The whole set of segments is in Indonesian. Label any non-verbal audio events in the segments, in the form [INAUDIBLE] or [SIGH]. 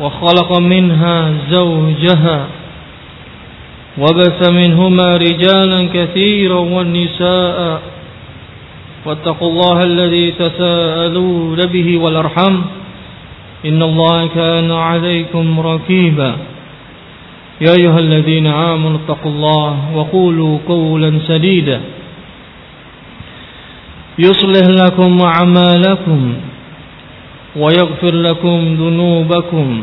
وخلق منها زوجها وبث منهما رجالا كثيرا والنساء. واتقوا الله الذي تساءلون به والأرحم إن الله كان عليكم ركيبا. يا أيها الذين آمنوا اتقوا الله وقولوا قولا سديدا. يصلح لكم أعمالكم ويغفر لكم ذنوبكم.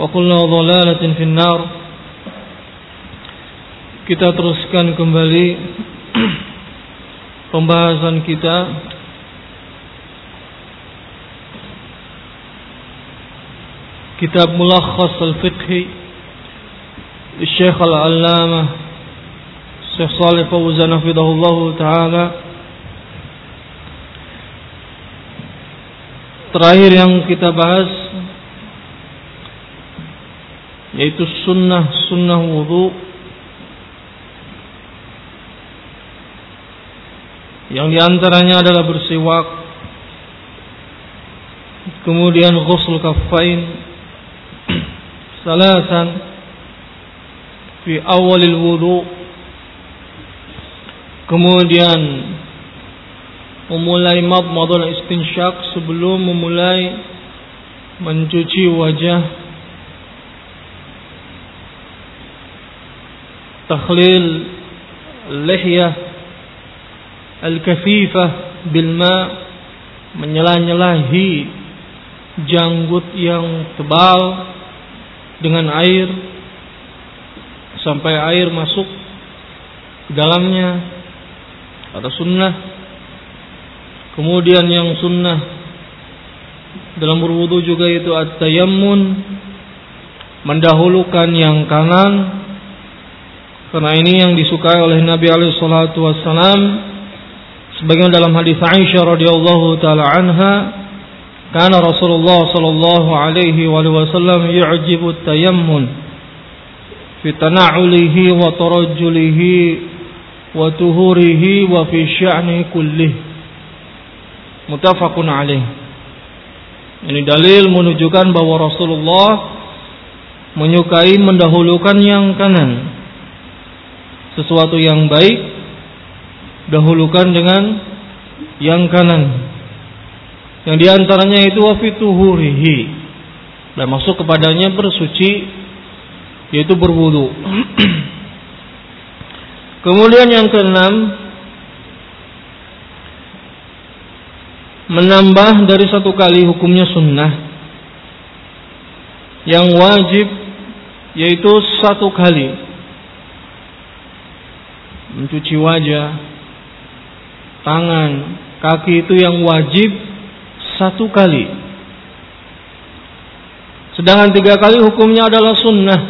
وكل ضلالة في النار kita teruskan kembali [CLEARS THROAT] pembahasan kita kitab Mulakhas Al-Fiqhi Syekh Al-Allamah Syekh Salih Fawzan Hafidahullah Ta'ala Terakhir yang kita bahas yaitu sunnah-sunnah wudhu Yang di antaranya adalah bersiwak. Kemudian ghusl kaffain. [CLEARS THROAT] Salasan. Fi awalil wudhu Kemudian Memulai madmadul istinsyak Sebelum memulai Mencuci wajah Takhlil Lihyah Al-kafifah Bilma Menyelah-nyelahi Janggut yang tebal Dengan air Sampai air masuk Ke dalamnya. Ada sunnah. Kemudian yang sunnah Dalam berwudu juga itu At-tayammun Mendahulukan yang kanan Karena ini yang disukai oleh Nabi alaihi salatu wassalam. Sebagaimana dalam hadis Aisyah radhiyallahu taala anha Kana Rasulullah sallallahu alaihi wasallam yu'jibu at-tayammun fi tana'ulihi wa tarajjulihi wa tuhurihi wa fi sya'ni kullih Mutafakun alaih. Ini dalil menunjukkan bahwa Rasulullah Menyukai mendahulukan yang kanan Sesuatu yang baik Dahulukan dengan Yang kanan. Yang di antaranya itu Wafituhurihi Dan masuk kepadanya bersuci Yaitu berwudu. [CLEARS THROAT] Kemudian yang keenam menambah dari satu kali hukumnya sunnah. Yang wajib yaitu satu kali mencuci wajah tangan kaki itu yang wajib satu kali. Sedangkan tiga kali hukumnya adalah sunnah.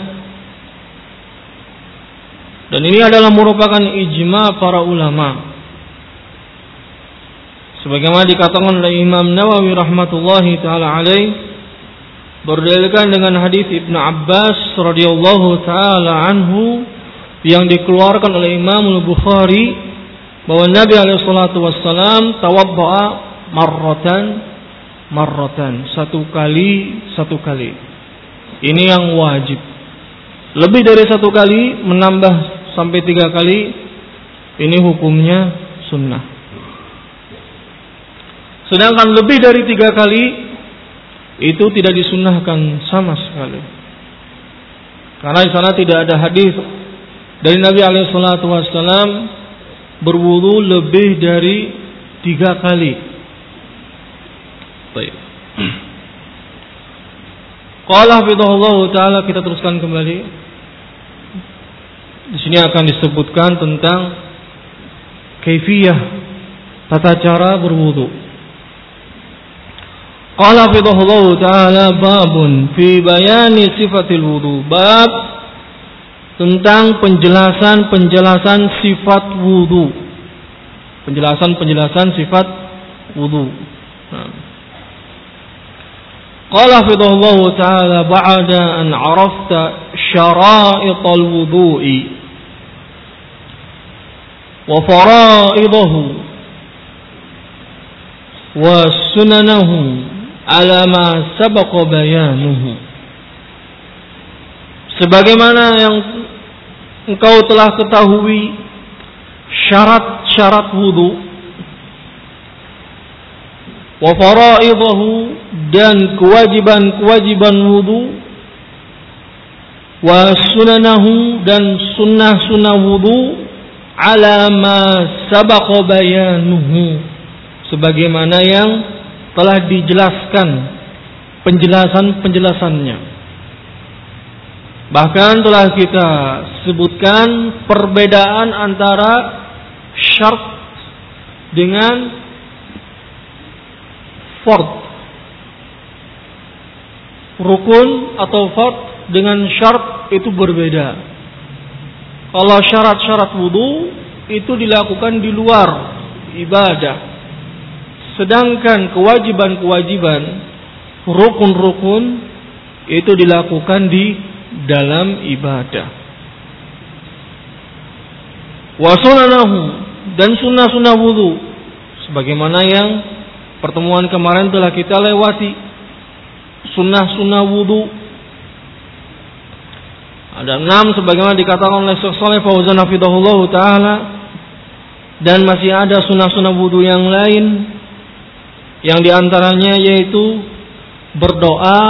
Dan ini adalah merupakan ijma para ulama. Sebagaimana dikatakan oleh Imam Nawawi rahmatullahi taala alaih berdalilkan dengan hadis Ibnu Abbas radhiyallahu taala anhu yang dikeluarkan oleh Imam Al-Bukhari bahwa Nabi alaihi salatu wassalam tawaddaa marratan marratan. Satu kali satu kali. Ini yang wajib. Lebih dari satu kali menambah sampai tiga kali ini hukumnya sunnah. Sedangkan lebih dari tiga kali itu tidak disunahkan sama sekali. Karena di sana tidak ada hadis dari Nabi Alaihissalam berwudu lebih dari tiga kali. Baik. Qala hafizahullah taala kita teruskan kembali. Di sini akan disebutkan tentang kaifiyah tata cara berwudu. Qala fidahullahu ta'ala babun fi bayani sifatil wudu. Bab tentang penjelasan-penjelasan sifat wudu. Penjelasan-penjelasan sifat wudu. Nah. Qala fidahullahu ta'ala ba'da an arafta syara'ital wudu'i wa fara'idahu wa sunanahu ala ma sabaqa bayanuhu sebagaimana yang engkau telah ketahui syarat-syarat wudu wa faraidahu dan kewajiban-kewajiban wudu wa sunanahu dan sunnah-sunnah wudu ala ma sabaqa bayanuhu sebagaimana yang telah dijelaskan penjelasan-penjelasannya. Bahkan telah kita sebutkan perbedaan antara syarat dengan fard. Rukun atau fard dengan syarat itu berbeda. Kalau syarat-syarat wudhu itu dilakukan di luar ibadah Sedangkan kewajiban-kewajiban rukun-rukun itu dilakukan di dalam ibadah. Wasunanahu dan sunnah-sunnah wudhu sebagaimana yang pertemuan kemarin telah kita lewati sunnah-sunnah wudhu ada enam sebagaimana dikatakan oleh Syekh Saleh Fauzan Ta'ala dan masih ada sunnah-sunnah wudhu yang lain yang di antaranya yaitu berdoa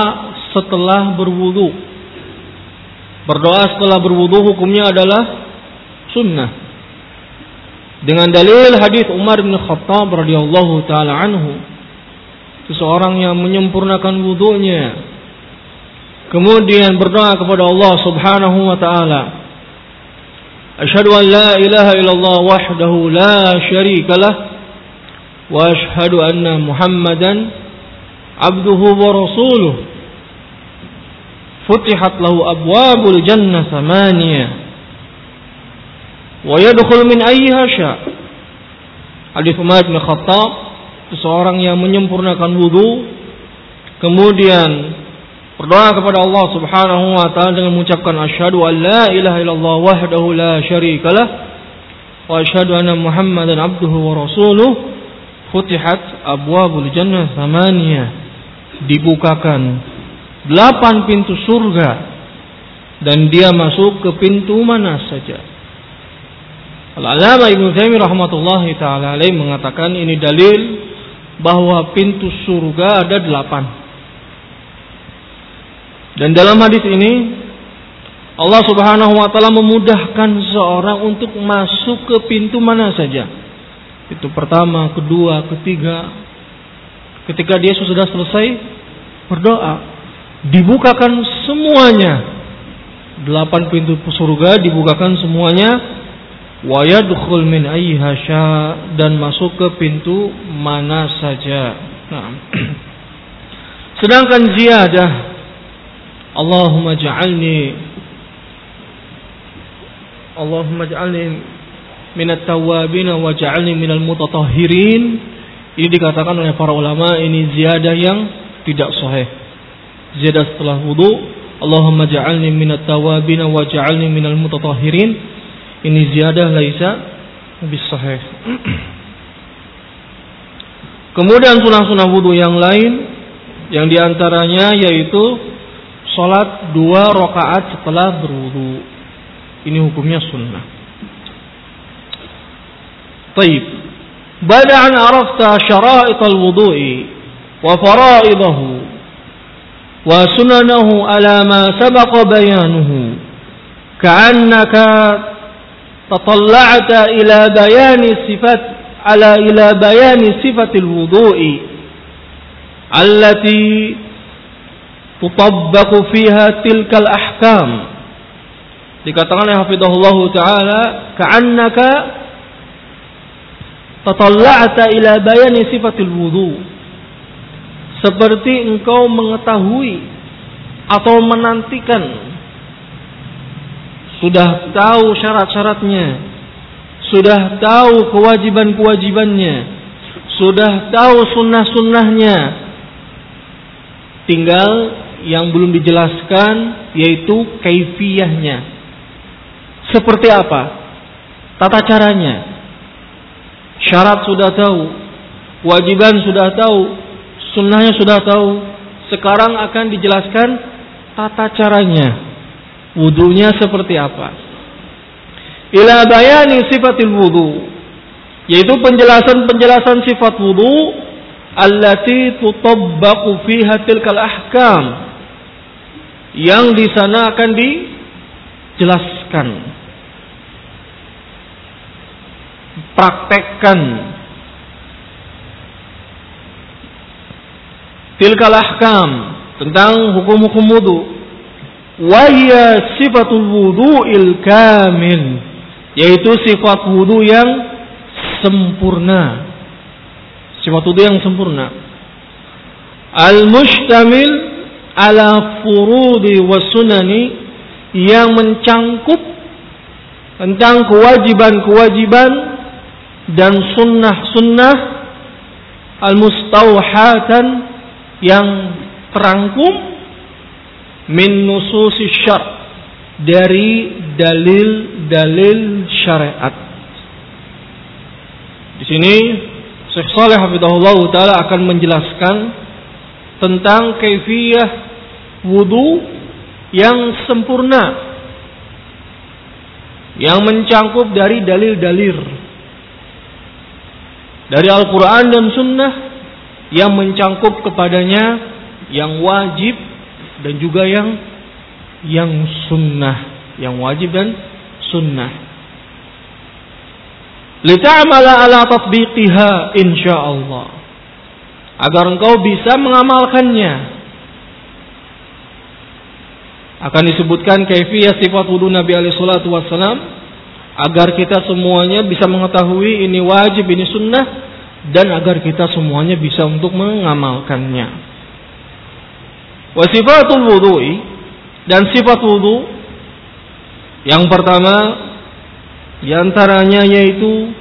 setelah berwudu. Berdoa setelah berwudu hukumnya adalah sunnah. Dengan dalil hadis Umar bin Khattab radhiyallahu taala anhu, seseorang yang menyempurnakan wudunya kemudian berdoa kepada Allah Subhanahu wa taala, "Asyhadu an la ilaha illallah wahdahu la syarikalah wa asyhadu anna Muhammadan abduhu wa rasuluh." futihat lahu abwabul jannah samaniya wa yadkhul min ayyiha syaa Hadis Umar bin Khattab seorang yang menyempurnakan wudu kemudian berdoa kepada Allah Subhanahu wa taala dengan mengucapkan asyhadu an la ilaha illallah wahdahu la syarikalah wa asyhadu anna muhammadan abduhu wa rasuluh. Futihat abwabul jannah samaniya dibukakan delapan pintu surga dan dia masuk ke pintu mana saja. Al-Alama Ibnu Taimiyah rahmatullahi taala alaih mengatakan ini dalil bahwa pintu surga ada delapan. Dan dalam hadis ini Allah Subhanahu wa taala memudahkan seorang untuk masuk ke pintu mana saja. Itu pertama, kedua, ketiga. Ketika dia sudah selesai berdoa, dibukakan semuanya. Delapan pintu surga dibukakan semuanya. Wa min ayyihasya dan masuk ke pintu mana saja. Nah. [CLEARS THROAT] Sedangkan ziyadah Allahumma ja'alni Allahumma ja'alni minat tawabin wa ja'alni minal mutatahhirin. Ini dikatakan oleh para ulama ini ziyadah yang tidak sahih. Ziyadah setelah wudu Allahumma ja'alni minat tawabin wa ja'alni minal mutatahhirin ini ziyadah laisa bis sahih [CLEARS THROAT] Kemudian sunnah-sunnah wudhu yang lain yang di antaranya yaitu sholat dua rakaat setelah berwudhu. Ini hukumnya sunnah. Taib. Bada an arafta syara'it al-wudu'i wa fara'idahu وسننه على ما سبق بيانه. كأنك تطلعت إلى بيان صفة على إلى بيان صفة الوضوء التي تطبق فيها تلك الأحكام. Dikatakan حفظه الله تعالى كأنك تطلعت إلى بيان صفة الوضوء. Seperti engkau mengetahui atau menantikan sudah tahu syarat-syaratnya sudah tahu kewajiban-kewajibannya, sudah tahu sunnah-sunnahnya. Tinggal yang belum dijelaskan yaitu kaifiyahnya. Seperti apa? Tata caranya. Syarat sudah tahu, kewajiban sudah tahu, sunnahnya sudah tahu. Sekarang akan dijelaskan tata caranya. Wudhunya seperti apa? ila bayani sifatil wudu yaitu penjelasan-penjelasan sifat wudu allati tutabbaqu fiha tilkal ahkam yang di sana akan dijelaskan praktekkan tilkal ahkam tentang hukum-hukum wudu wa hiya sifatul wudu'il kamil yaitu sifat wudhu yang sempurna. Sifat wudhu yang sempurna. Al-mustamil ala furudi wa sunani yang mencangkup tentang kewajiban-kewajiban dan sunnah-sunnah al-mustauhatan yang terangkum min nususi syar' dari dalil-dalil syariat. Di sini Syekh Saleh Hafizahullah taala akan menjelaskan tentang kaifiyah wudu yang sempurna yang mencangkup dari dalil-dalil dari Al-Quran dan Sunnah yang mencangkup kepadanya yang wajib dan juga yang yang sunnah, yang wajib dan sunnah. Lita'amala ala tatbiqiha insyaallah. Agar engkau bisa mengamalkannya. Akan disebutkan kaifiyah sifat wudu Nabi alaihi salatu agar kita semuanya bisa mengetahui ini wajib, ini sunnah dan agar kita semuanya bisa untuk mengamalkannya. Wa sifatul wudu'i dan sifat wudhu yang pertama di antaranya yaitu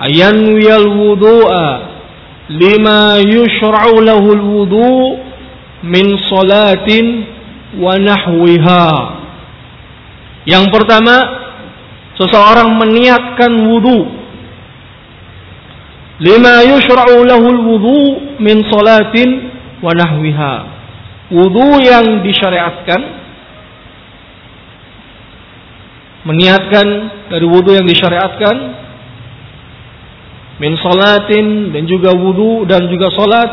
ayanwiyal wudu'a lima yushra'u lahul wudu min salatin wa nahwiha yang pertama seseorang meniatkan wudu lima yushra'u lahul wudu min salatin wa nahwiha wudhu yang disyariatkan meniatkan dari wudhu yang disyariatkan min salatin dan juga wudhu dan juga salat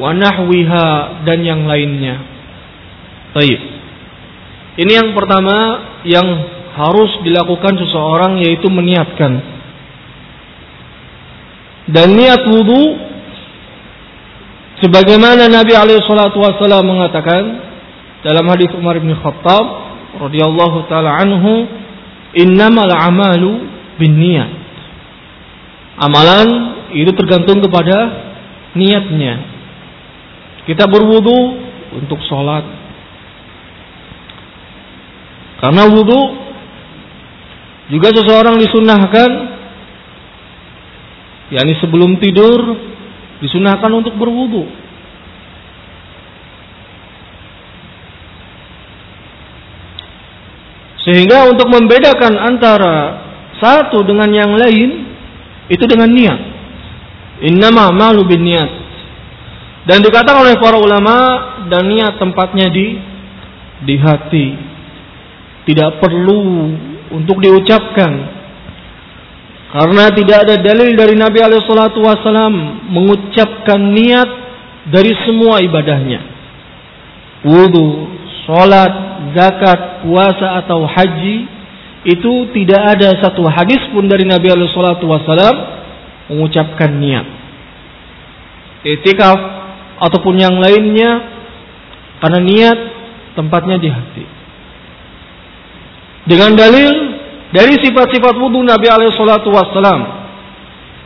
wa nahwiha dan yang lainnya. Baik. Ini yang pertama yang harus dilakukan seseorang yaitu meniatkan. Dan niat wudhu Sebagaimana Nabi alaihi salatu wasallam mengatakan dalam hadis Umar bin Khattab radhiyallahu taala anhu, "Innamal a'malu binniyat." Amalan itu tergantung kepada niatnya. Kita berwudu untuk sholat. Karena wudu juga seseorang disunahkan yakni sebelum tidur disunahkan untuk berwudu. Sehingga untuk membedakan antara satu dengan yang lain itu dengan niat. Innama malu bin niat. Dan dikatakan oleh para ulama dan niat tempatnya di di hati. Tidak perlu untuk diucapkan karena tidak ada dalil dari Nabi SAW mengucapkan niat dari semua ibadahnya. Wudhu, sholat, zakat, puasa atau haji itu tidak ada satu hadis pun dari Nabi SAW mengucapkan niat. Etikaf ataupun yang lainnya karena niat tempatnya di hati. Dengan dalil dari sifat-sifat wudhu Nabi SAW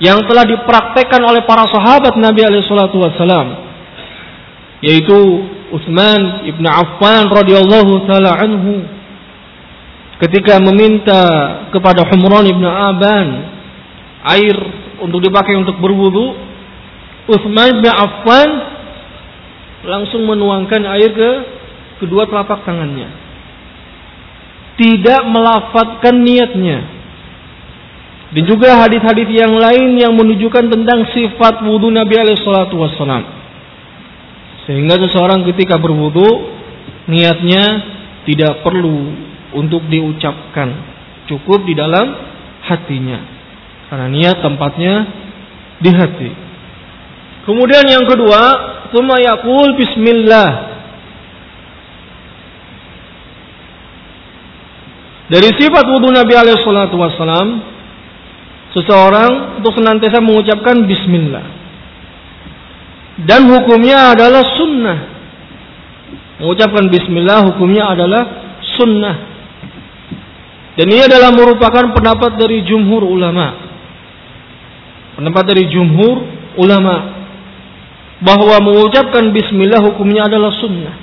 yang telah dipraktekkan oleh para sahabat Nabi SAW yaitu Utsman ibn Affan radhiyallahu taala anhu ketika meminta kepada Humran ibn Aban air untuk dipakai untuk berwudu Utsman bin Affan langsung menuangkan air ke kedua telapak tangannya tidak melafatkan niatnya dan juga hadis-hadis yang lain yang menunjukkan tentang sifat wudhu Nabi alaihi salatu wassalam. Sehingga seseorang ketika berwudhu niatnya tidak perlu untuk diucapkan, cukup di dalam hatinya. Karena niat tempatnya di hati. Kemudian yang kedua, yaqul bismillah. Dari sifat wudhu Nabi alaihi salatu wassalam, seseorang untuk senantiasa mengucapkan bismillah. Dan hukumnya adalah sunnah. Mengucapkan bismillah hukumnya adalah sunnah. Dan ini adalah merupakan pendapat dari jumhur ulama. Pendapat dari jumhur ulama bahwa mengucapkan bismillah hukumnya adalah sunnah.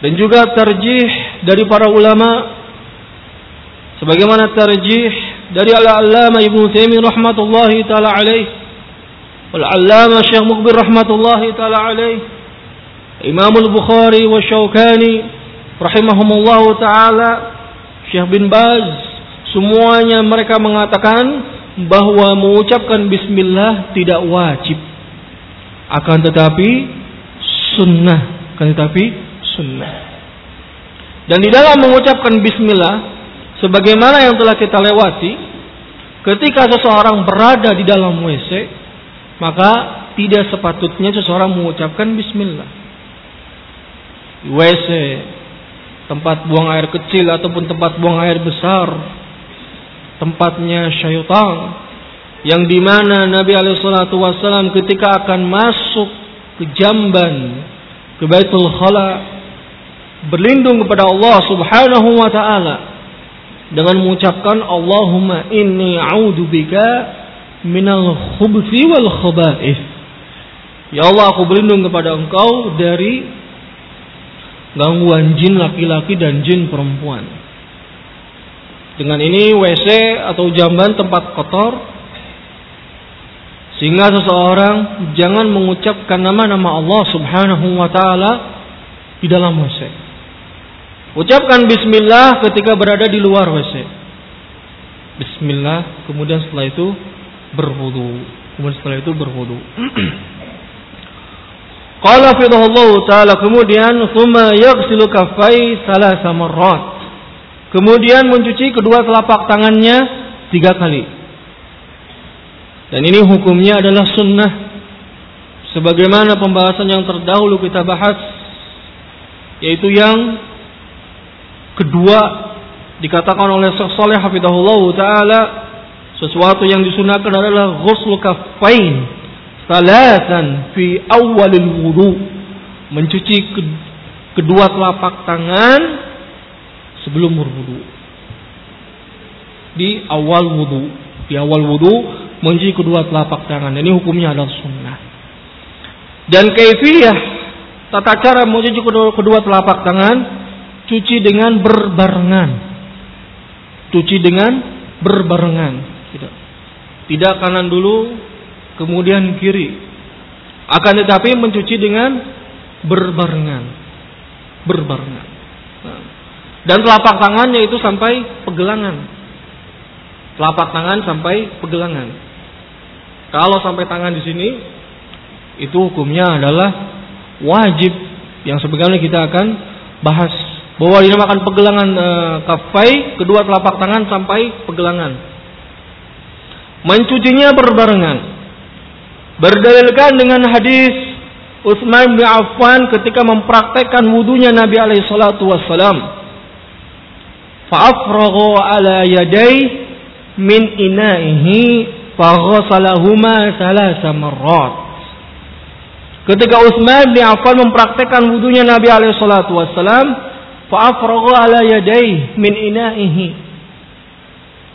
Dan juga terjih dari para ulama sebagaimana tarjih dari al-allama Ibnu Taimiyah rahmatullahi taala alaih wal allama Syekh Mukbir rahmatullahi taala alaih Imam al-Bukhari wa Syaukani rahimahumullahu taala Syekh bin Baz semuanya mereka mengatakan bahwa mengucapkan bismillah tidak wajib. Akan tetapi sunnah akan tetapi sunnah dan di dalam mengucapkan bismillah sebagaimana yang telah kita lewati, ketika seseorang berada di dalam WC, maka tidak sepatutnya seseorang mengucapkan bismillah. WC, tempat buang air kecil ataupun tempat buang air besar, tempatnya syaitan yang di mana Nabi Alaihissalam ketika akan masuk ke jamban ke Baitul Khala berlindung kepada Allah Subhanahu wa taala dengan mengucapkan Allahumma inni a'udzubika minal khubthi wal khaba'ith. Ya Allah aku berlindung kepada Engkau dari gangguan jin laki-laki dan jin perempuan. Dengan ini WC atau jamban tempat kotor sehingga seseorang jangan mengucapkan nama-nama Allah Subhanahu wa taala di dalam WC. Ucapkan bismillah ketika berada di luar WC. Bismillah, kemudian setelah itu berwudu. Kemudian setelah itu berwudu. [CLEARS THROAT] Qala fidahullahu ta'ala kemudian thumma yaghsilu kaffai salasa marrat. Kemudian mencuci kedua telapak tangannya tiga kali. Dan ini hukumnya adalah sunnah. Sebagaimana pembahasan yang terdahulu kita bahas. Yaitu yang Kedua dikatakan oleh Syekh Saleh hafizahullah taala sesuatu yang disunahkan adalah ghusl kaffain salatan fi awalil wudu mencuci kedua telapak tangan sebelum berwudu. Di awal wudu di awal wudu mencuci kedua telapak tangan. Ini hukumnya adalah sunnah. Dan kaifiyah tata cara mencuci kedua telapak tangan cuci dengan berbarengan. Cuci dengan berbarengan. Tidak. Tidak kanan dulu, kemudian kiri. Akan tetapi mencuci dengan berbarengan. Berbarengan. Nah. Dan telapak tangannya itu sampai pegelangan. Telapak tangan sampai pegelangan. Kalau sampai tangan di sini, itu hukumnya adalah wajib yang sebagaimana kita akan bahas bahwa dinamakan pegelangan e, kafai kedua telapak tangan sampai pegelangan. Mencucinya berbarengan. Berdalilkan dengan hadis Utsman bin Affan ketika mempraktekkan wudunya Nabi alaihi salatu wassalam. Fa'afragha ala yaday min ina'ihi faghasalahuma salasa marrat. Ketika Utsman bin Affan mempraktekkan wudunya Nabi alaihi salatu wassalam, fa'afragha ala yaday min ina'ihi.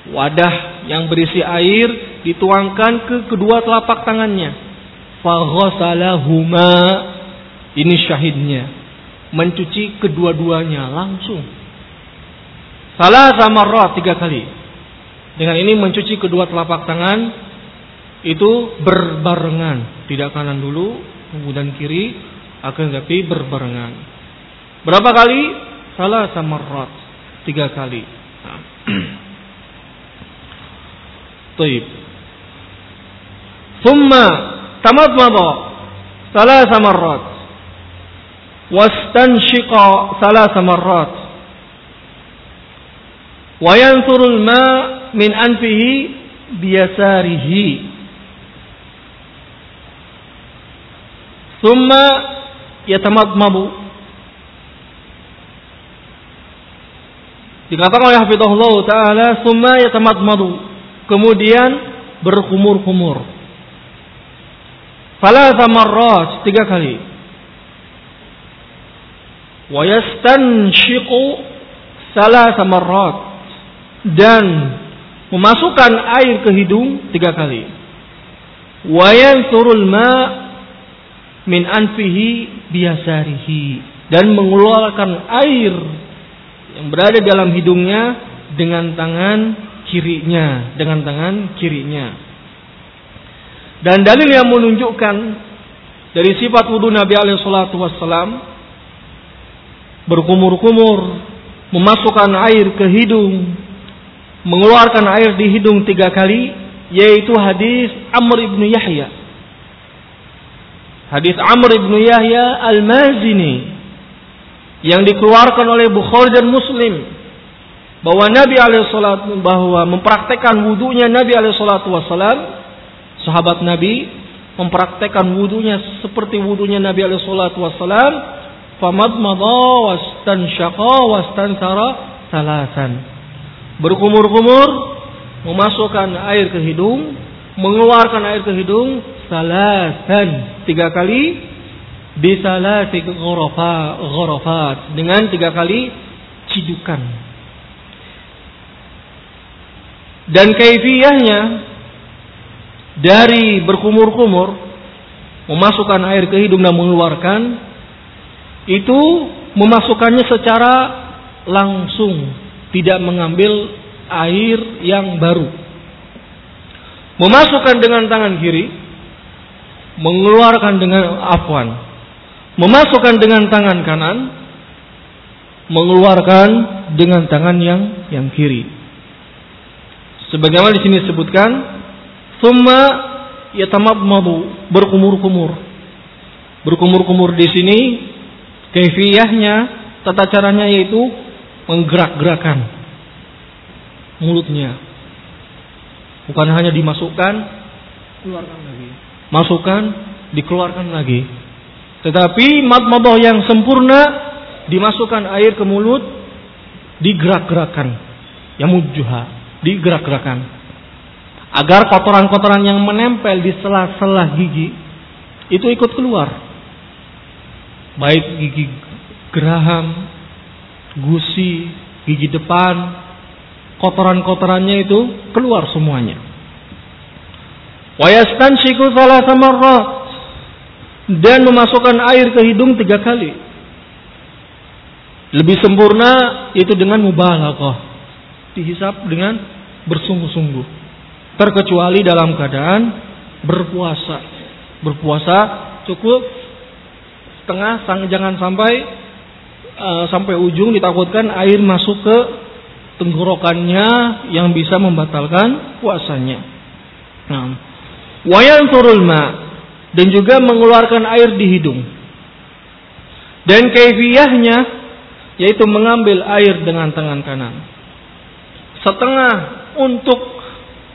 Wadah yang berisi air dituangkan ke kedua telapak tangannya. Faghasalahuma ini syahidnya. Mencuci kedua-duanya langsung. Salah sama roh tiga kali. Dengan ini mencuci kedua telapak tangan itu berbarengan. Tidak kanan dulu kemudian kiri akan tapi berbarengan. Berapa kali salah samarrat tiga kali. Taib. Thumma tamadmada salah samarrat. wastanshika salah samarrat. Wayansurul ma min anfihi biyasarihi. Thumma yatamadmadu dikatakan oleh Hafizahullah Ta'ala summa yatamadmadu kemudian berkumur-kumur Salasa marrat tiga kali. Wa yastanshiqu salasa marrat dan memasukkan air ke hidung tiga kali. Wa yansurul ma min anfihi biasarihi dan mengeluarkan air yang berada dalam hidungnya dengan tangan kirinya, dengan tangan kirinya. Dan dalil yang menunjukkan dari sifat wudhu Nabi alaihi salatu wassalam berkumur-kumur, memasukkan air ke hidung, mengeluarkan air di hidung tiga kali, yaitu hadis Amr ibn Yahya. Hadis Amr ibn Yahya al-Mazini yang dikeluarkan oleh Bukhari dan Muslim bahwa Nabi alaihi salatu bahwa mempraktekkan wudhunya Nabi alaihi salatu wassalam sahabat Nabi mempraktekkan wudhunya seperti wudhunya Nabi alaihi salatu wassalam famadmadha wastansyaqa wastansara salasan berkumur-kumur memasukkan air ke hidung mengeluarkan air ke hidung salasan tiga kali di salasi ghurafat. Dengan tiga kali cidukan. Dan kaifiyahnya dari berkumur-kumur memasukkan air ke hidung dan mengeluarkan itu memasukkannya secara langsung tidak mengambil air yang baru. Memasukkan dengan tangan kiri mengeluarkan dengan afwan memasukkan dengan tangan kanan mengeluarkan dengan tangan yang yang kiri sebagaimana di sini disebutkan Summa yatamabmadu berkumur-kumur. Berkumur-kumur di sini kaifiyahnya tata caranya yaitu menggerak-gerakan mulutnya. Bukan hanya dimasukkan, keluarkan lagi. Masukkan, dikeluarkan lagi. Tetapi madmadah yang sempurna dimasukkan air ke mulut, digerak-gerakan. Yang mujuha, digerak-gerakan agar kotoran-kotoran yang menempel di sela-sela gigi itu ikut keluar. Baik gigi geraham, gusi, gigi depan, kotoran-kotorannya itu keluar semuanya. Wa yastanshiku salasa marrat dan memasukkan air ke hidung tiga kali. Lebih sempurna itu dengan mubalaghah. Dihisap dengan bersungguh-sungguh terkecuali dalam keadaan berpuasa. Berpuasa cukup setengah, jangan sampai uh, sampai ujung ditakutkan air masuk ke tenggorokannya yang bisa membatalkan puasanya. Nah, wayan turul ma dan juga mengeluarkan air di hidung. Dan kefiahnya yaitu mengambil air dengan tangan kanan. Setengah untuk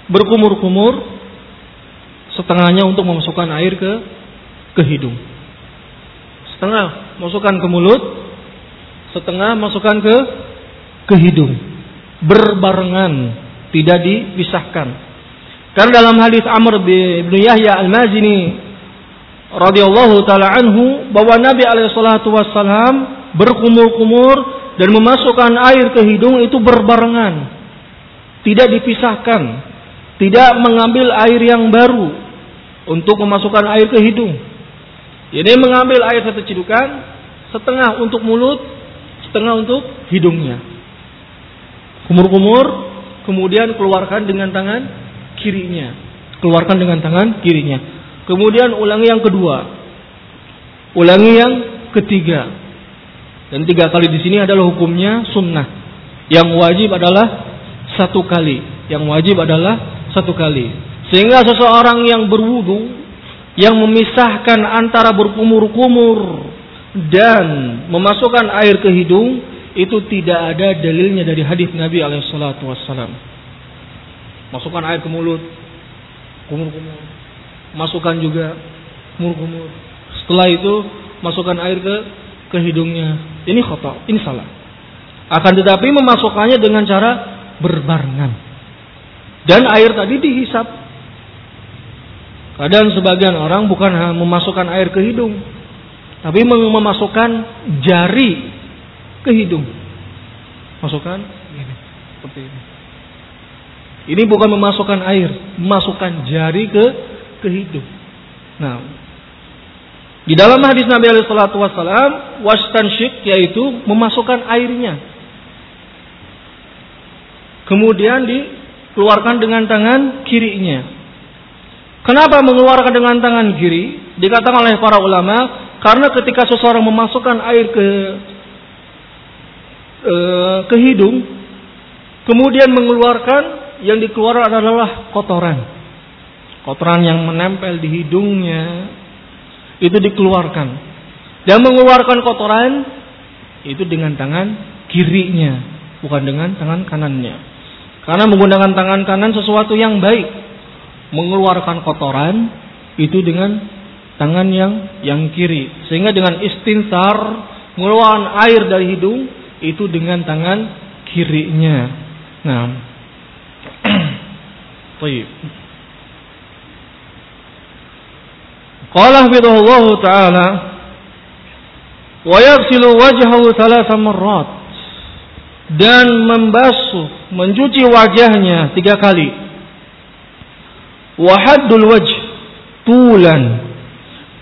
berkumur-kumur, setengahnya untuk memasukkan air ke ke hidung. Setengah masukkan ke mulut, setengah masukkan ke ke hidung. Berbarengan, tidak dipisahkan. Karena dalam hadis Amr bin Yahya Al-Mazini radhiyallahu taala anhu bahwa Nabi alaihi wasallam berkumur-kumur dan memasukkan air ke hidung itu berbarengan. Tidak dipisahkan. Tidak mengambil air yang baru untuk memasukkan air ke hidung. Ini mengambil air satu cidukan, setengah untuk mulut, setengah untuk hidungnya. Kumur-kumur, kemudian keluarkan dengan tangan kirinya. Keluarkan dengan tangan kirinya. Kemudian ulangi yang kedua. Ulangi yang ketiga. Dan tiga kali di sini adalah hukumnya sunnah. Yang wajib adalah satu kali. Yang wajib adalah satu kali. Sehingga seseorang yang berwudu yang memisahkan antara berkumur-kumur dan memasukkan air ke hidung itu tidak ada dalilnya dari hadis Nabi alaihissalatu wassalam. Masukkan air ke mulut, kumur-kumur. Masukkan juga kumur-kumur. Setelah itu masukkan air ke ke hidungnya. Ini khata, ini salah. Akan tetapi memasukkannya dengan cara berbarengan. Dan air tadi dihisap. Kadang sebagian orang bukan memasukkan air ke hidung, tapi memasukkan jari ke hidung. Masukkan ini, seperti ini. Ini bukan memasukkan air, memasukkan jari ke ke. Nah, di dalam hadis Nabi alaihi salatu wasallam, wastansyik yaitu memasukkan airnya. Kemudian dikeluarkan dengan tangan kirinya. Kenapa mengeluarkan dengan tangan kiri? Dikatakan oleh para ulama, karena ketika seseorang memasukkan air ke e, ke hidung, kemudian mengeluarkan yang dikeluarkan adalah kotoran. Kotoran yang menempel di hidungnya, itu dikeluarkan. Dan mengeluarkan kotoran itu dengan tangan kirinya, bukan dengan tangan kanannya. Karena menggunakan tangan kanan sesuatu yang baik. Mengeluarkan kotoran itu dengan tangan yang yang kiri. Sehingga dengan istinsar mengeluarkan air dari hidung itu dengan tangan kirinya. Nah, [CLEARS THROAT] Baik. Qala hafidhahullah taala wa yaghsilu wajhahu thalatha marrat dan membasuh mencuci wajahnya tiga kali. wa haddul wajh tulan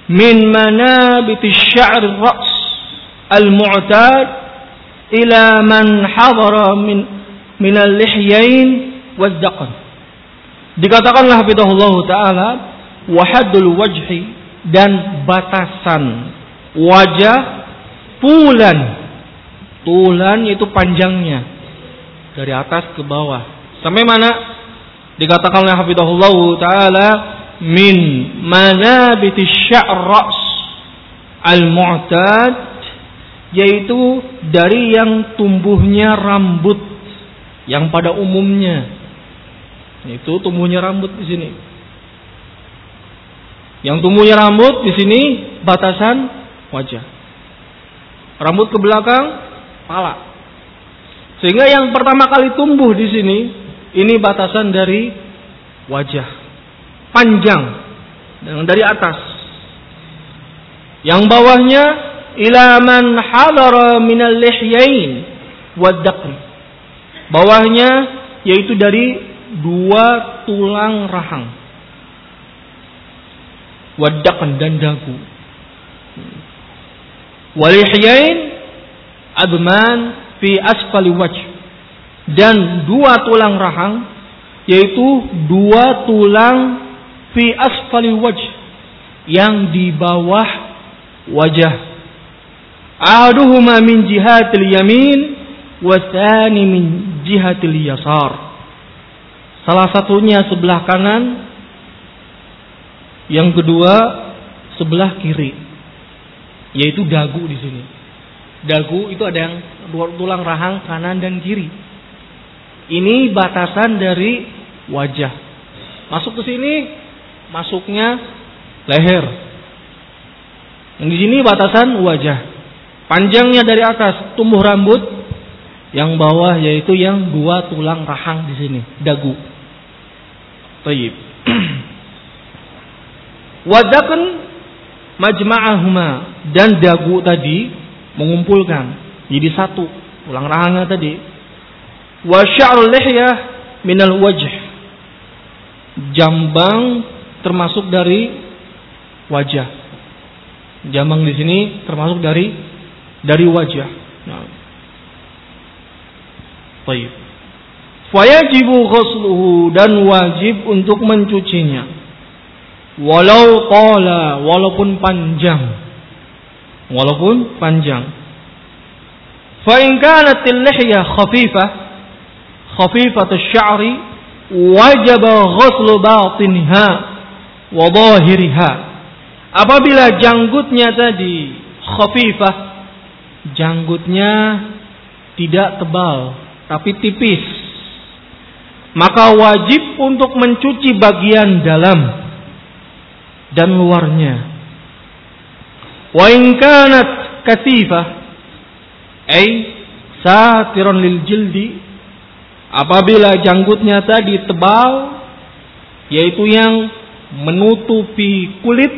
min manabit asy-sya'r ra's al-mu'tad ila man hadara min min al-lihyain wad-daqan dikatakanlah hafidhahullah taala wa haddul wajhi dan batasan wajah tulan tulan itu panjangnya dari atas ke bawah. Sampai mana? Dikatakan oleh hafizahullah taala min manabiti sya'ras al-mu'tad yaitu dari yang tumbuhnya rambut yang pada umumnya. Itu tumbuhnya rambut di sini yang tumbuhnya rambut di sini batasan wajah. Rambut ke belakang, pala. Sehingga yang pertama kali tumbuh di sini ini batasan dari wajah. Panjang dan dari atas. Yang bawahnya ila man hadara minal lihyain wad Bawahnya yaitu dari dua tulang rahang wadakan dan dagu. Walihyain adman fi asfali wajh dan dua tulang rahang yaitu dua tulang fi asfali wajh yang di bawah wajah Ahaduhuma min jihatil yamin wa tsani min jihatil yasar. Salah satunya sebelah kanan, yang kedua sebelah kiri, yaitu dagu di sini. Dagu itu ada yang dua tulang rahang kanan dan kiri. Ini batasan dari wajah. Masuk ke sini, masuknya leher. Yang di sini batasan wajah. Panjangnya dari atas tumbuh rambut, yang bawah yaitu yang dua tulang rahang di sini, dagu. Taib. [CLEARS THROAT] Wadakan majma'ahuma dan dagu tadi mengumpulkan jadi satu tulang rahangnya tadi. Wa sya'rul lihyah minal wajh. Jambang termasuk dari wajah. Jambang di sini termasuk dari dari wajah. Nah. Baik. Fayajibu ghusluhu dan wajib untuk mencucinya. Walau qala, walaupun panjang. Walaupun panjang. Fa in kanat al-lihya khafifah, khafifat asy-sya'ri, wajib ghuslu batinha wa dhahiriha. Apabila janggutnya tadi khafifah, janggutnya tidak tebal, tapi tipis. Maka wajib untuk mencuci bagian dalam dan luarnya. Wa in kanat katifah ay satiran lil jildi apabila janggutnya tadi tebal yaitu yang menutupi kulit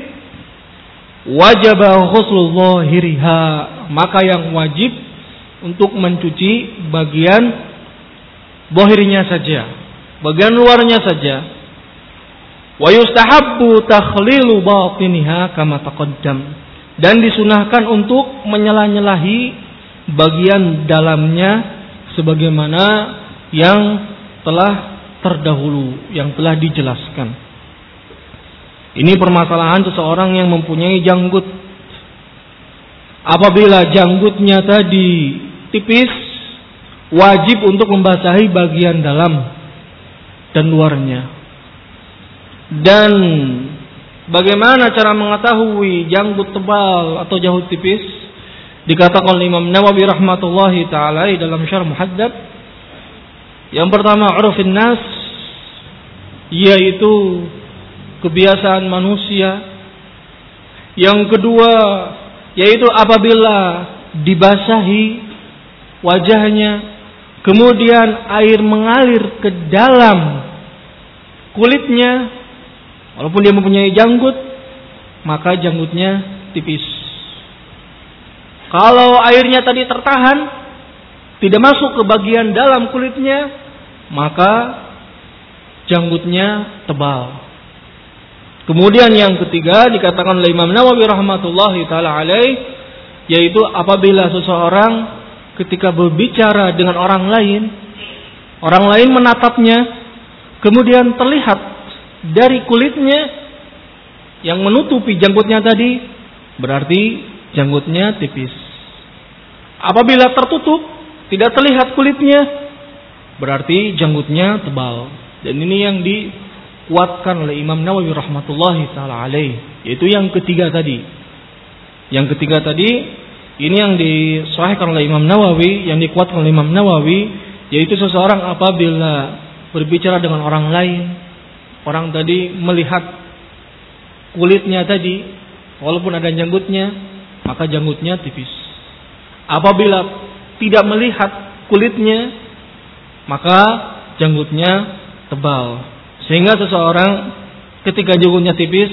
wajib ghuslu zahiriha maka yang wajib untuk mencuci bagian bohirnya saja bagian luarnya saja Wa yustahabbu takhlilu batiniha kama taqaddam. Dan disunahkan untuk menyelah-nyelahi bagian dalamnya sebagaimana yang telah terdahulu, yang telah dijelaskan. Ini permasalahan seseorang yang mempunyai janggut. Apabila janggutnya tadi tipis, wajib untuk membasahi bagian dalam dan luarnya. Dan bagaimana cara mengetahui janggut tebal atau jauh tipis? Dikatakan oleh Imam Nawawi rahmatullahi taala dalam Syarh Muhaddab. Yang pertama urfin nas yaitu kebiasaan manusia. Yang kedua yaitu apabila dibasahi wajahnya kemudian air mengalir ke dalam kulitnya Walaupun dia mempunyai janggut, maka janggutnya tipis. Kalau airnya tadi tertahan, tidak masuk ke bagian dalam kulitnya, maka janggutnya tebal. Kemudian yang ketiga dikatakan oleh Imam Nawawi rahmatullahi taala alaih yaitu apabila seseorang ketika berbicara dengan orang lain, orang lain menatapnya, kemudian terlihat dari kulitnya yang menutupi janggutnya tadi berarti janggutnya tipis. Apabila tertutup tidak terlihat kulitnya berarti janggutnya tebal. Dan ini yang dikuatkan oleh Imam Nawawi rahmatullahi taala alaih, yaitu yang ketiga tadi. Yang ketiga tadi ini yang disahihkan oleh Imam Nawawi, yang dikuatkan oleh Imam Nawawi, yaitu seseorang apabila berbicara dengan orang lain Orang tadi melihat kulitnya tadi, walaupun ada janggutnya, maka janggutnya tipis. Apabila tidak melihat kulitnya, maka janggutnya tebal. Sehingga seseorang ketika janggutnya tipis,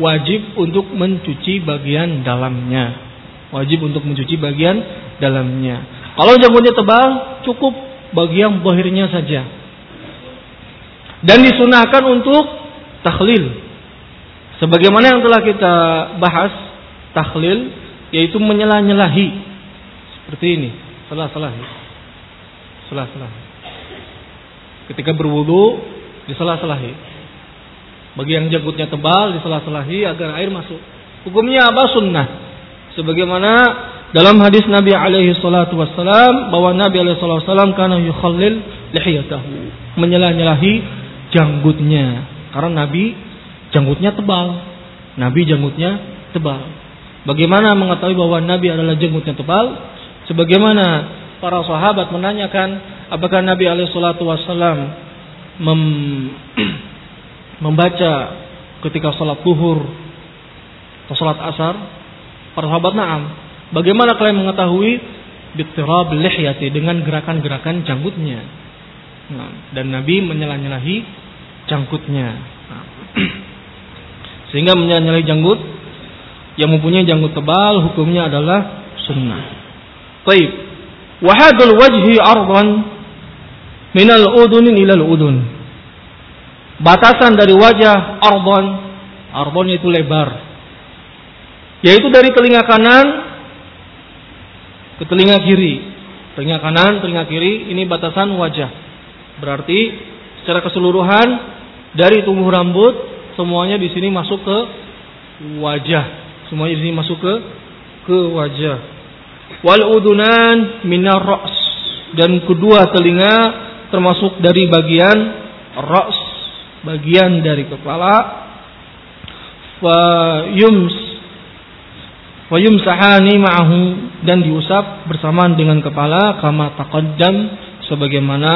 wajib untuk mencuci bagian dalamnya. Wajib untuk mencuci bagian dalamnya. Kalau janggutnya tebal, cukup bagian bohirnya saja dan disunahkan untuk tahlil. Sebagaimana yang telah kita bahas, tahlil yaitu menyelah-nyelahi. Seperti ini, selah-selahi. Selah-selahi. Ketika berwudu, diselah-selahi. Bagi yang janggutnya tebal, diselah-selahi agar air masuk. Hukumnya apa? Sunnah. Sebagaimana dalam hadis Nabi alaihi salatu wassalam bahwa Nabi alaihi salatu wassalam karena yukhallil lihiyatahu, menyelah-nyelahi janggutnya. Karena Nabi janggutnya tebal. Nabi janggutnya tebal. Bagaimana mengetahui bahwa Nabi adalah janggutnya tebal? Sebagaimana para sahabat menanyakan apakah Nabi alaihi salatu wassalam mem [CLEARS THROAT] membaca ketika salat zuhur atau salat asar? Para sahabat na'am. Bagaimana kalian mengetahui bittirab lihyati dengan gerakan-gerakan janggutnya? Nah, dan Nabi menyelah-nyelahi janggutnya. Nah. [CLEARS THROAT] Sehingga menyelah-nyelahi janggut yang mempunyai janggut tebal hukumnya adalah sunnah. Baik. Wahadul wajhi ardan minal udunin ilal udun. Batasan dari wajah ardan, ardan itu lebar. Yaitu dari telinga kanan ke telinga kiri. Telinga kanan, telinga kiri, ini batasan wajah. Berarti secara keseluruhan dari tumbuh rambut semuanya di sini masuk ke wajah. Semuanya di sini masuk ke ke wajah. Wal udunan minar ra's dan kedua telinga termasuk dari bagian ra's, bagian dari kepala. Fa yums wa yumsahani ma'ahu dan diusap bersamaan dengan kepala kama taqaddam sebagaimana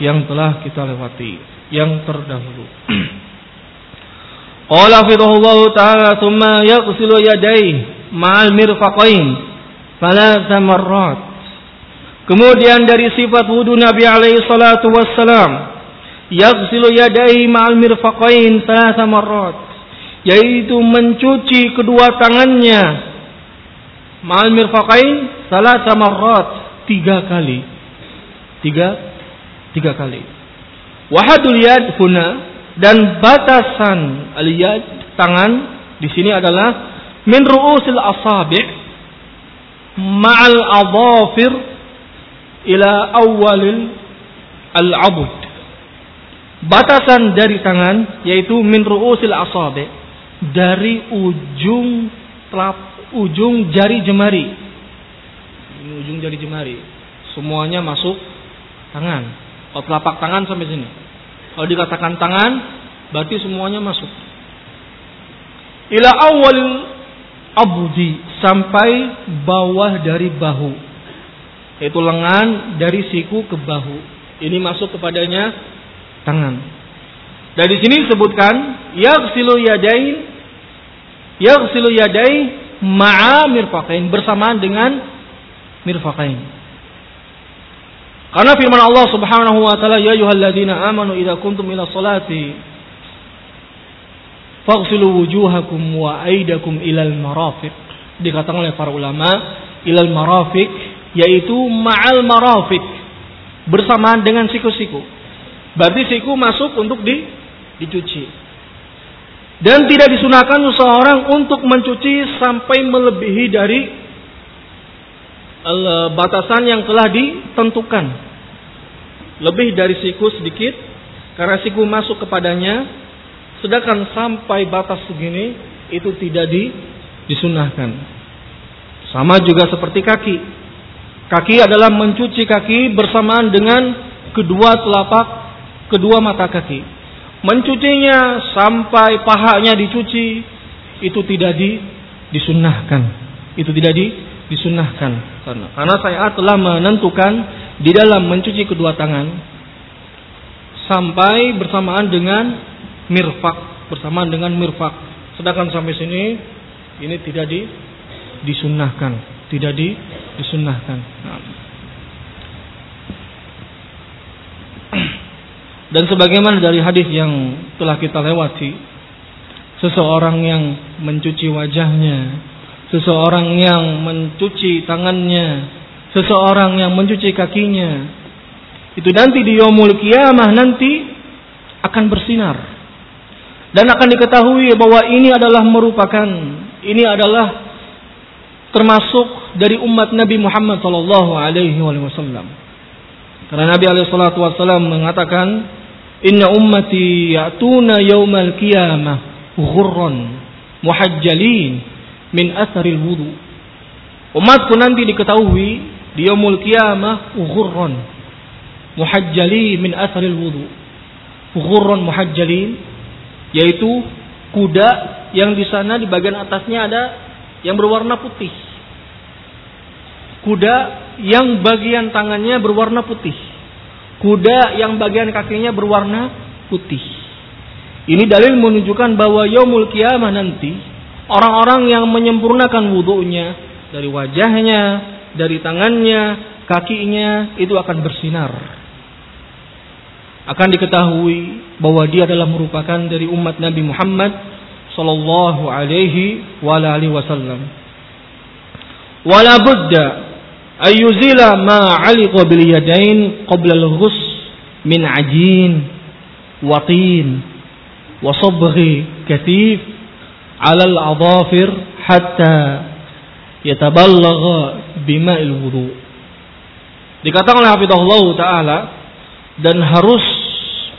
yang telah kita lewati yang terdahulu. [CLEARS THROAT] Qala fidahullahu ta'ala thumma yaghsilu yadayhi ma'al mirfaqain thalatha marrat. Kemudian dari sifat wudu Nabi alaihi salatu wassalam yaghsilu yadayhi ma'al mirfaqain thalatha marrat yaitu mencuci kedua tangannya Ma'al mirfaqain salah marrat tiga kali. Tiga tiga kali. Wahadul yad huna dan batasan al yad tangan di sini adalah min ru'usil asabi' ma'al adhafir ila awalil al-abud. Batasan dari tangan yaitu min ru'usil asabi' dari ujung telapak ujung jari jemari. Ini ujung jari jemari. Semuanya masuk tangan. Kalau telapak tangan sampai sini. Kalau dikatakan tangan, berarti semuanya masuk. Ila awal abudi sampai bawah dari bahu. Yaitu lengan dari siku ke bahu. Ini masuk kepadanya tangan. Dari sini disebutkan yaghsilu yadain yaghsilu yadain ma'a mirfaqain bersamaan dengan mirfaqain. Karena firman Allah Subhanahu wa taala ya ayyuhalladzina amanu idza kuntum ila salati faghsilu wujuhakum wa aydakum ilal marafiq. Dikatakan oleh para ulama ilal marafiq yaitu ma'al marafiq bersamaan dengan siku-siku. Berarti siku masuk untuk di dicuci. Dan tidak disunahkan seseorang untuk mencuci sampai melebihi dari batasan yang telah ditentukan. Lebih dari siku sedikit, karena siku masuk kepadanya, sedangkan sampai batas segini itu tidak di, disunahkan. Sama juga seperti kaki. Kaki adalah mencuci kaki bersamaan dengan kedua telapak kedua mata kaki mencucinya sampai pahanya dicuci itu tidak di, disunahkan itu tidak di, disunahkan karena karena saya telah menentukan di dalam mencuci kedua tangan sampai bersamaan dengan mirfak bersamaan dengan mirfak. Sedangkan sampai sini ini tidak di, disunahkan tidak di, disunahkan nah. [CLEARS THROAT] Dan sebagaimana dari hadis yang telah kita lewati, seseorang yang mencuci wajahnya, seseorang yang mencuci tangannya, seseorang yang mencuci kakinya, itu nanti di yaumul kiamah nanti akan bersinar. Dan akan diketahui bahwa ini adalah merupakan ini adalah termasuk dari umat Nabi Muhammad sallallahu alaihi wasallam. Karena Nabi alaihi wasallam mengatakan Inna ummati ya'tuna yawmal qiyamah ghurran muhajjalin min atharil wudu. Umatku nanti diketahui di yaumul qiyamah ughurran muhajjali min asaril wudu. Ughurran muhajjalin yaitu kuda yang di sana di bagian atasnya ada yang berwarna putih. Kuda yang bagian tangannya berwarna putih. Kuda yang bagian kakinya berwarna putih. Ini dalil menunjukkan bahwa yaumul kiamah nanti orang-orang yang menyempurnakan wudhunya dari wajahnya, dari tangannya, kakinya itu akan bersinar. Akan diketahui bahwa dia adalah merupakan dari umat Nabi Muhammad sallallahu alaihi wa alihi wasallam. Wala budda ayuzila ma 'aliqa bil yadain qabla al-ghus min ajin wa tin wa katif 'ala al-adhafir hatta yataballagha bima'il wudu. Dikatakan oleh Hafizahullah taala dan harus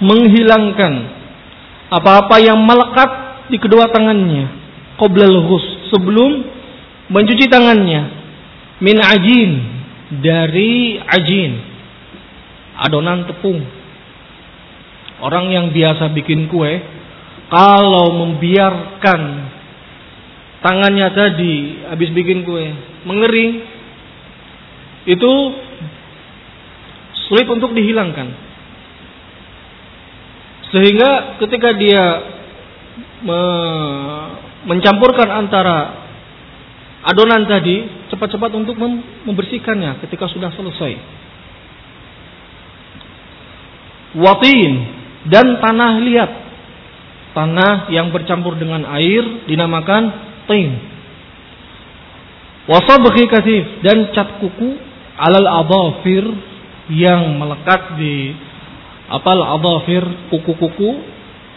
menghilangkan apa-apa yang melekat di kedua tangannya qoblal ghus sebelum mencuci tangannya min ajin dari ajin adonan tepung orang yang biasa bikin kue kalau membiarkan tangannya tadi habis bikin kue mengering itu sulit untuk dihilangkan sehingga ketika dia me mencampurkan antara adonan tadi cepat-cepat untuk membersihkannya ketika sudah selesai. Watin dan tanah liat. Tanah yang bercampur dengan air dinamakan tin. Wasabghi kasif dan cat kuku alal adhafir yang melekat di apal adhafir kuku-kuku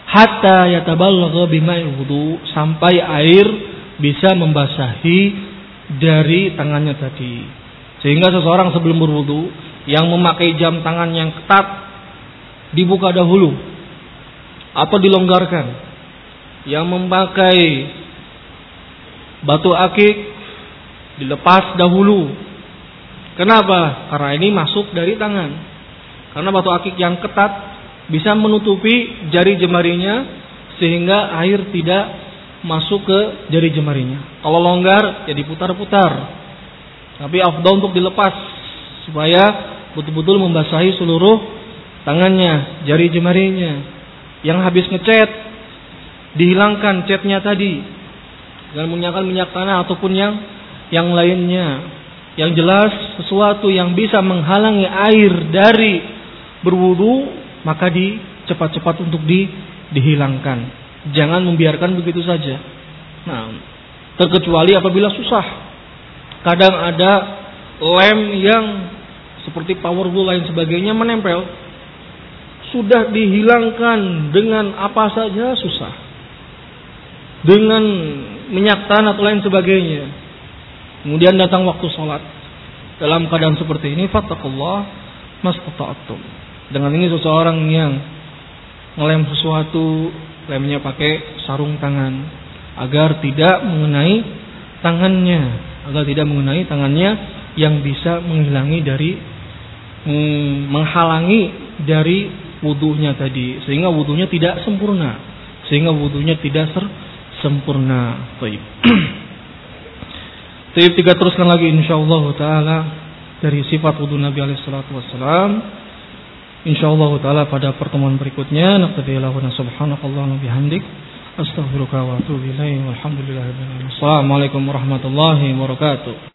hatta yatabalagha bima'il wudu sampai air bisa membasahi dari tangannya tadi. Sehingga seseorang sebelum berwudu yang memakai jam tangan yang ketat dibuka dahulu atau dilonggarkan. Yang memakai batu akik dilepas dahulu. Kenapa? Karena ini masuk dari tangan. Karena batu akik yang ketat bisa menutupi jari jemarinya sehingga air tidak masuk ke jari jemarinya. Kalau longgar ya diputar-putar. Tapi afdal untuk dilepas supaya betul-betul membasahi seluruh tangannya, jari jemarinya. Yang habis ngecat dihilangkan catnya tadi dengan menggunakan minyak tanah ataupun yang yang lainnya. Yang jelas sesuatu yang bisa menghalangi air dari berwudu maka di cepat-cepat untuk di dihilangkan. Jangan membiarkan begitu saja. Nah, terkecuali apabila susah. Kadang ada lem yang seperti power glue lain sebagainya menempel. Sudah dihilangkan dengan apa saja susah. Dengan minyak tanah atau lain sebagainya. Kemudian datang waktu sholat. Dalam keadaan seperti ini, fattakullah mastata'atum. Dengan ini seseorang yang ngelem sesuatu, lemnya pakai sarung tangan agar tidak mengenai tangannya, agar tidak mengenai tangannya yang bisa menghilangi dari hmm, menghalangi dari wudhunya tadi, sehingga wudhunya tidak sempurna, sehingga wudhunya tidak ser sempurna. Baik. [CLEARS THROAT] Taib tiga teruskan lagi insyaallah taala dari sifat wudhu Nabi alaihi salatu wasallam insyaallah taala pada pertemuan berikutnya naqdilahu subhanakallah bihamdik astaghfiruka wa atubu ilaik walhamdulillahi Assalamualaikum warahmatullahi wabarakatuh